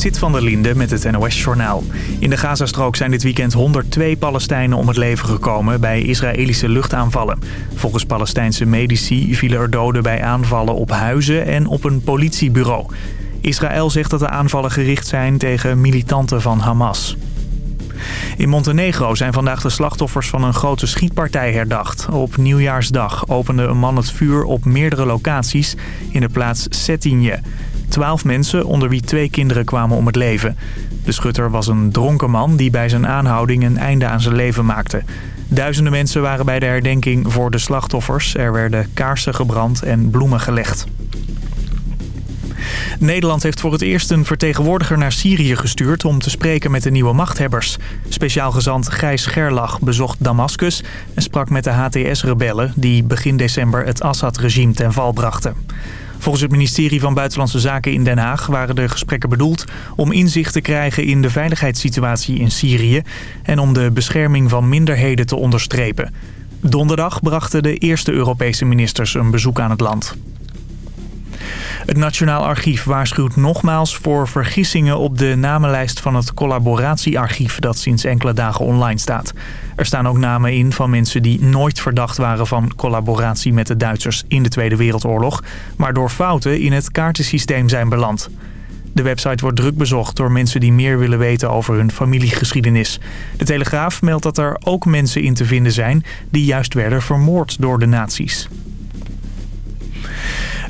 Sit van der Linde met het NOS-journaal. In de Gazastrook zijn dit weekend 102 Palestijnen om het leven gekomen bij Israëlische luchtaanvallen. Volgens Palestijnse medici vielen er doden bij aanvallen op huizen en op een politiebureau. Israël zegt dat de aanvallen gericht zijn tegen militanten van Hamas. In Montenegro zijn vandaag de slachtoffers van een grote schietpartij herdacht. Op nieuwjaarsdag opende een man het vuur op meerdere locaties in de plaats Cetinje. Twaalf mensen, onder wie twee kinderen, kwamen om het leven. De schutter was een dronken man die bij zijn aanhouding een einde aan zijn leven maakte. Duizenden mensen waren bij de herdenking voor de slachtoffers. Er werden kaarsen gebrand en bloemen gelegd. Nederland heeft voor het eerst een vertegenwoordiger naar Syrië gestuurd... om te spreken met de nieuwe machthebbers. Speciaal gezant Gijs Gerlach bezocht Damascus... en sprak met de HTS-rebellen die begin december het Assad-regime ten val brachten. Volgens het ministerie van Buitenlandse Zaken in Den Haag waren de gesprekken bedoeld om inzicht te krijgen in de veiligheidssituatie in Syrië en om de bescherming van minderheden te onderstrepen. Donderdag brachten de eerste Europese ministers een bezoek aan het land. Het Nationaal Archief waarschuwt nogmaals voor vergissingen op de namenlijst van het collaboratiearchief dat sinds enkele dagen online staat. Er staan ook namen in van mensen die nooit verdacht waren van collaboratie met de Duitsers in de Tweede Wereldoorlog, maar door fouten in het kaartensysteem zijn beland. De website wordt druk bezocht door mensen die meer willen weten over hun familiegeschiedenis. De Telegraaf meldt dat er ook mensen in te vinden zijn die juist werden vermoord door de nazi's.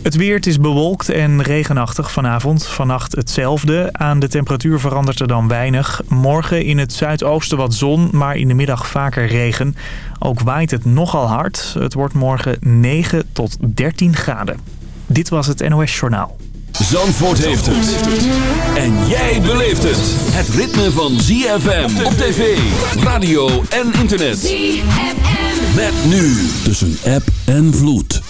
Het weer, het is bewolkt en regenachtig vanavond. Vannacht hetzelfde. Aan de temperatuur verandert er dan weinig. Morgen in het zuidoosten wat zon, maar in de middag vaker regen. Ook waait het nogal hard. Het wordt morgen 9 tot 13 graden. Dit was het NOS Journaal. Zandvoort heeft het. En jij beleeft het. Het ritme van ZFM op tv, radio en internet. ZFM. Met nu tussen app en vloed.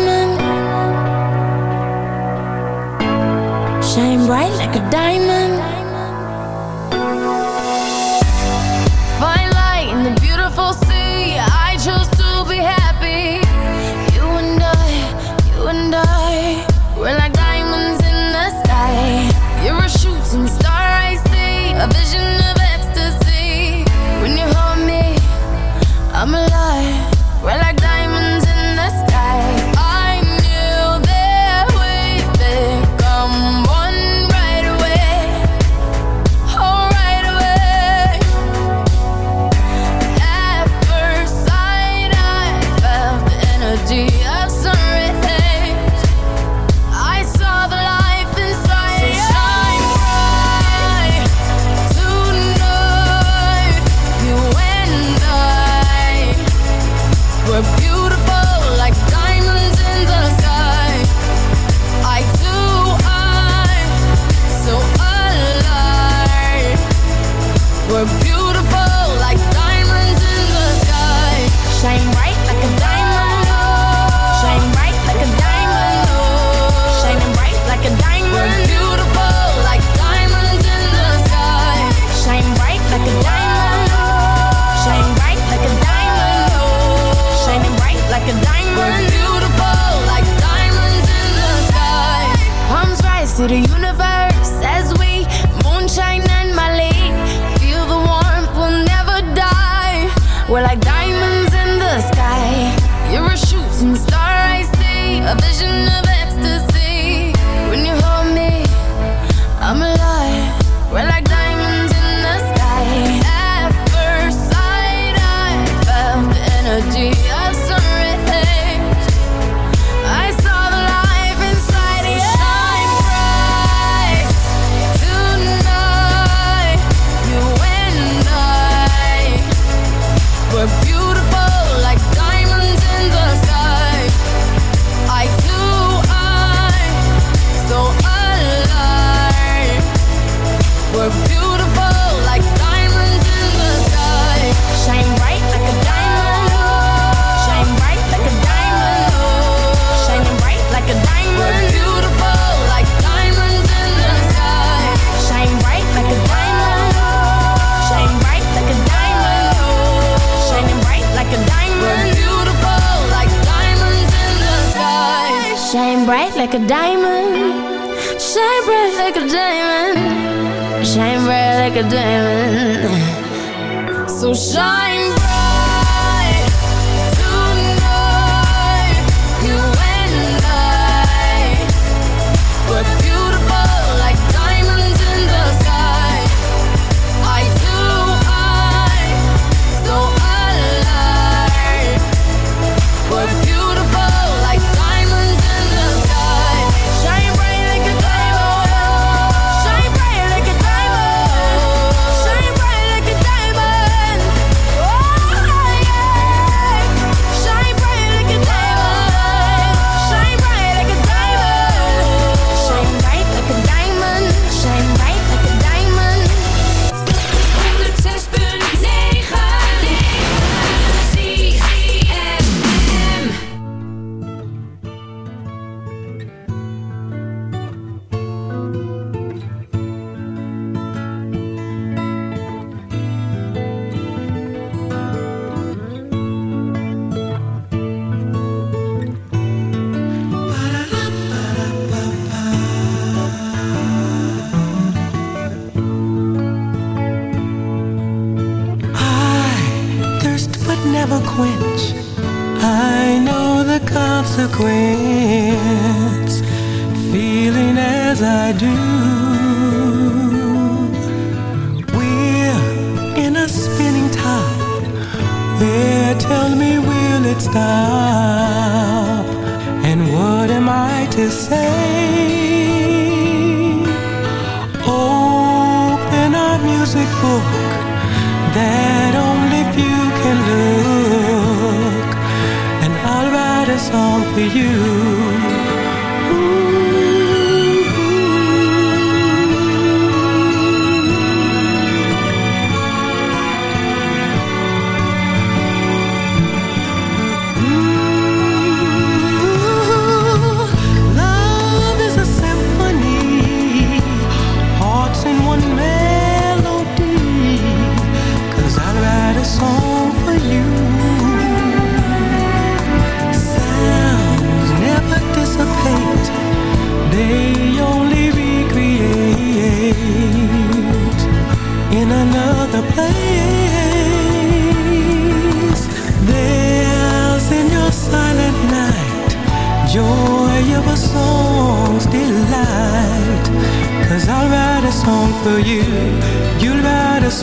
As I do. We're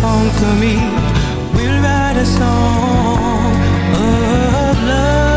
home to me. We'll write a song of love.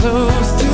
close to.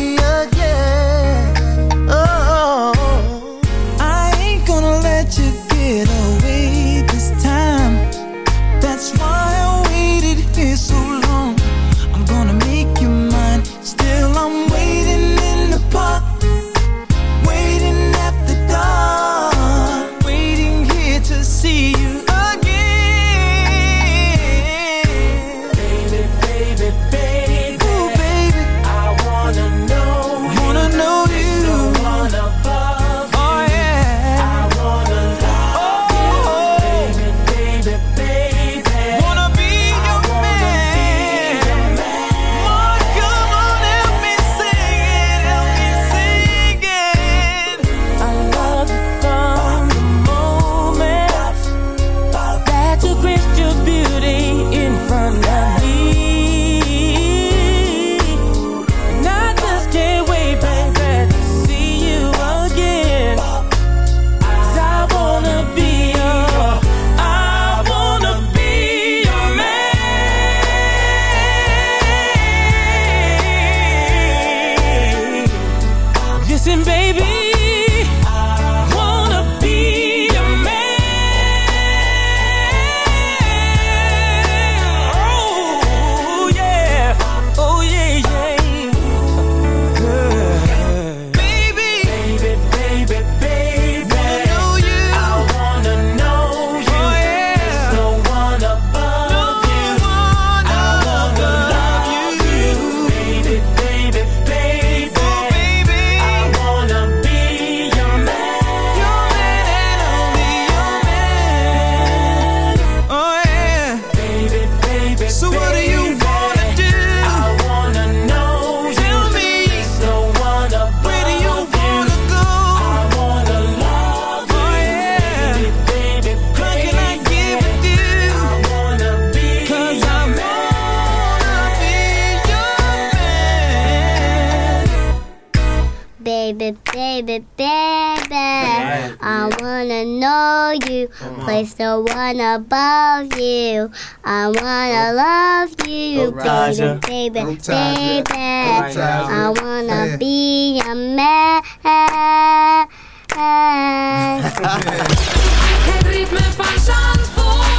again praise the one above you. I wanna love you, baby, baby, baby. I wanna be a man. Het ritme van Zandvoort.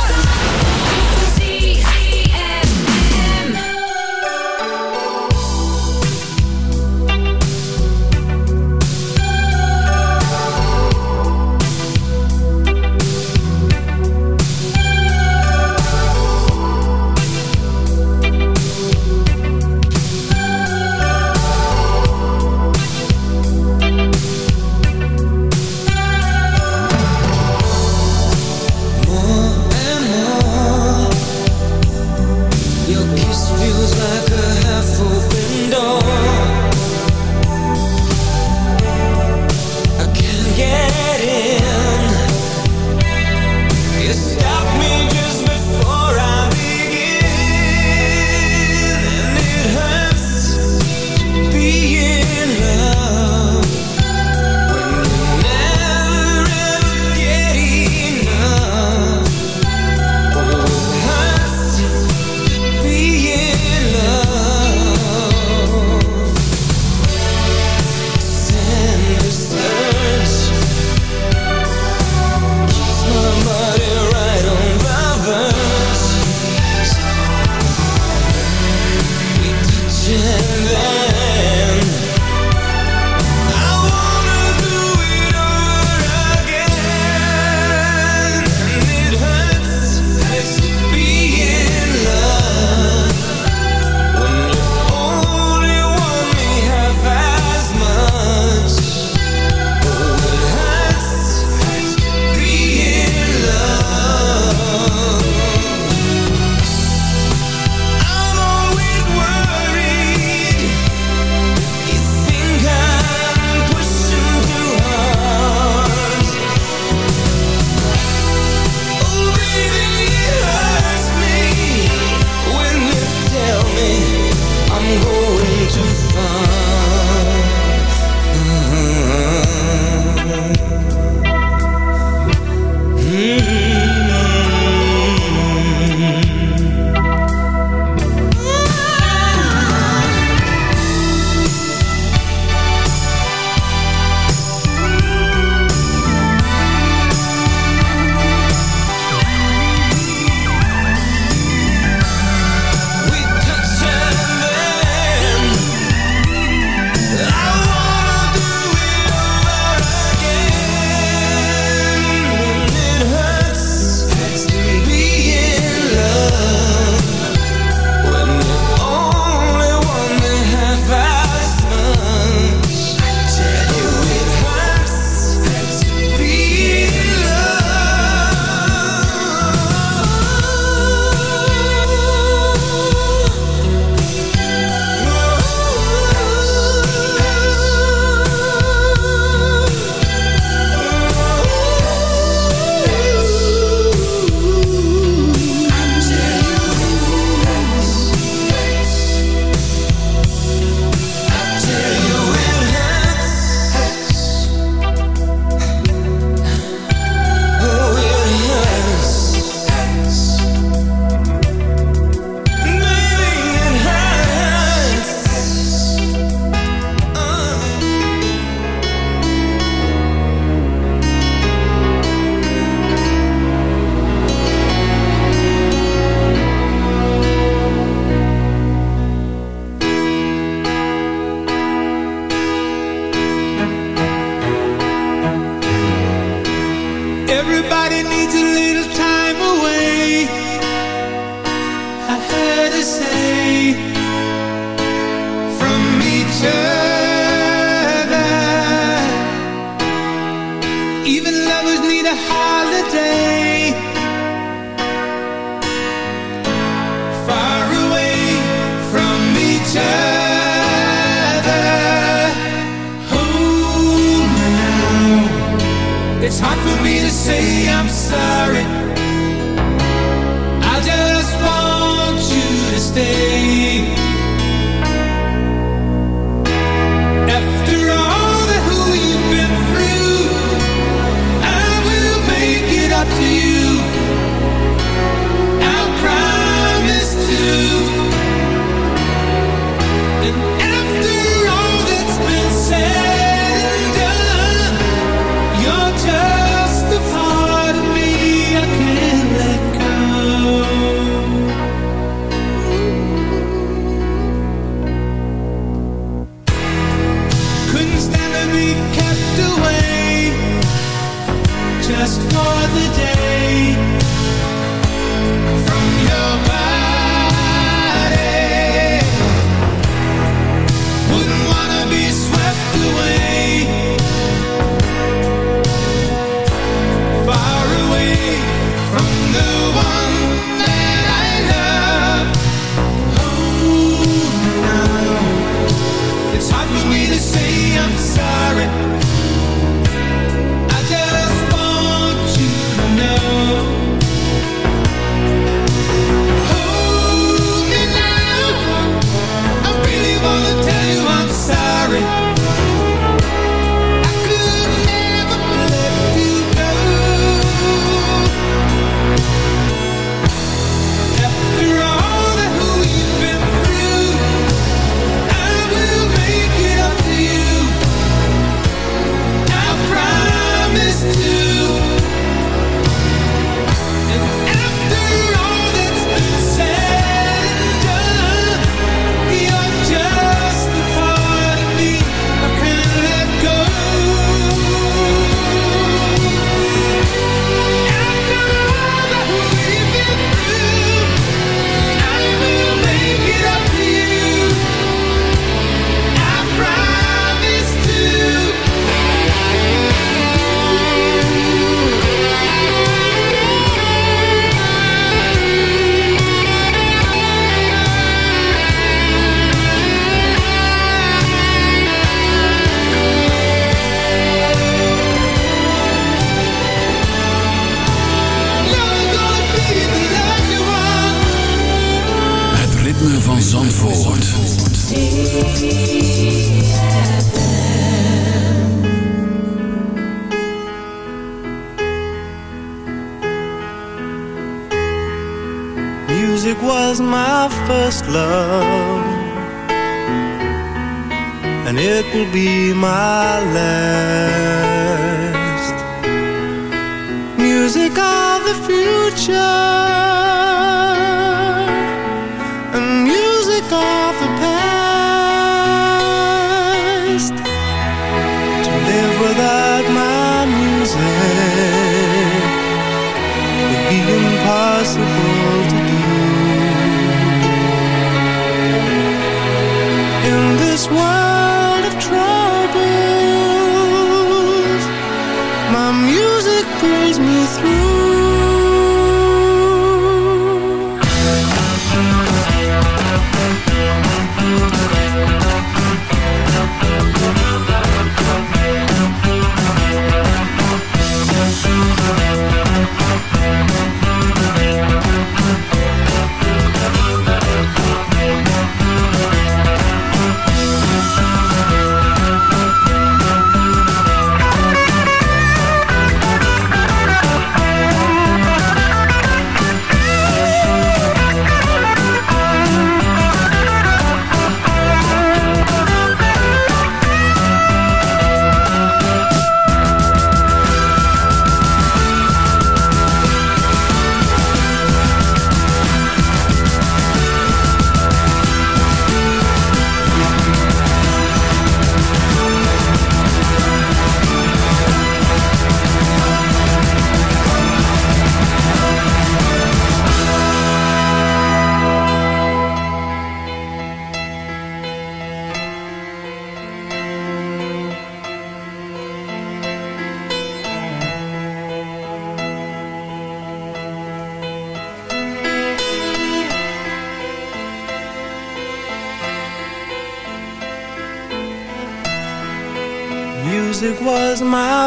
Be my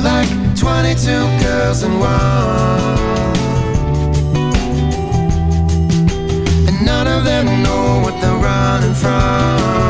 We're like 22 girls in one. And none of them know what they're running from.